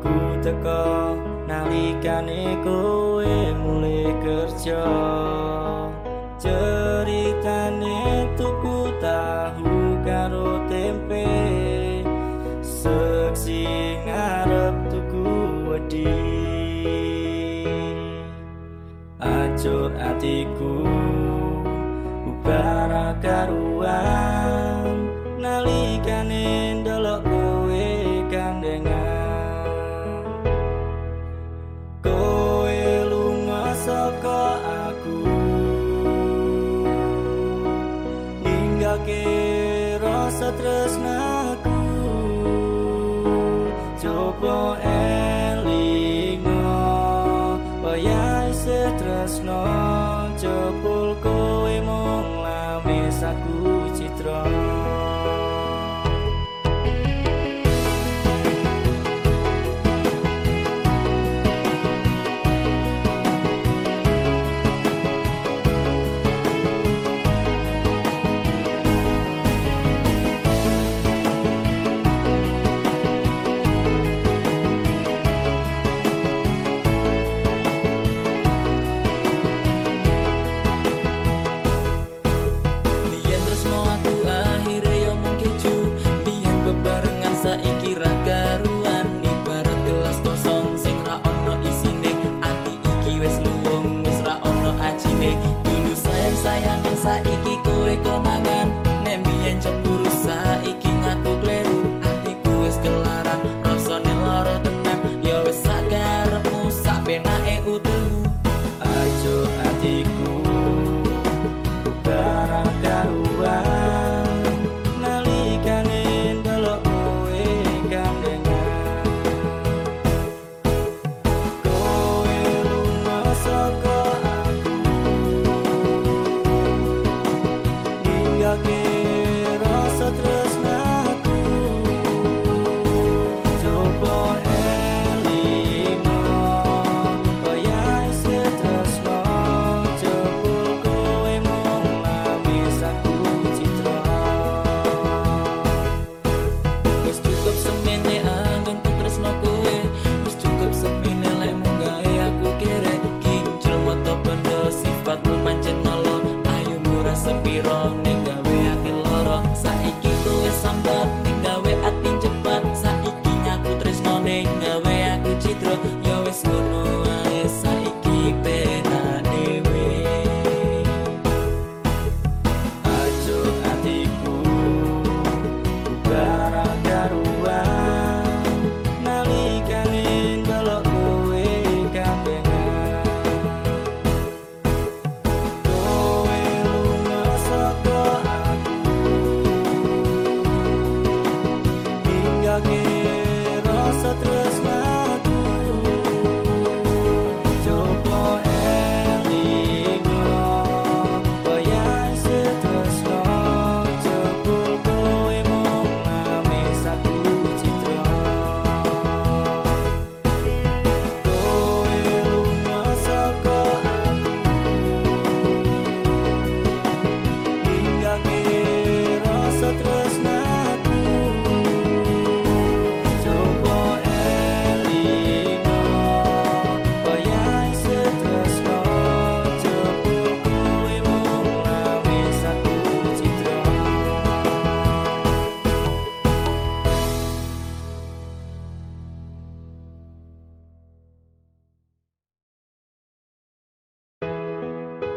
aku teko nalikane kowe mulai kerja. Ceritane tuku tahu karo tempe. Seksi ngarep tuku wedi. Acur atiku ubara karo ke rasa tresnaku coba elingo bayai setresno cepul kowe mung lamis aku citra Bye.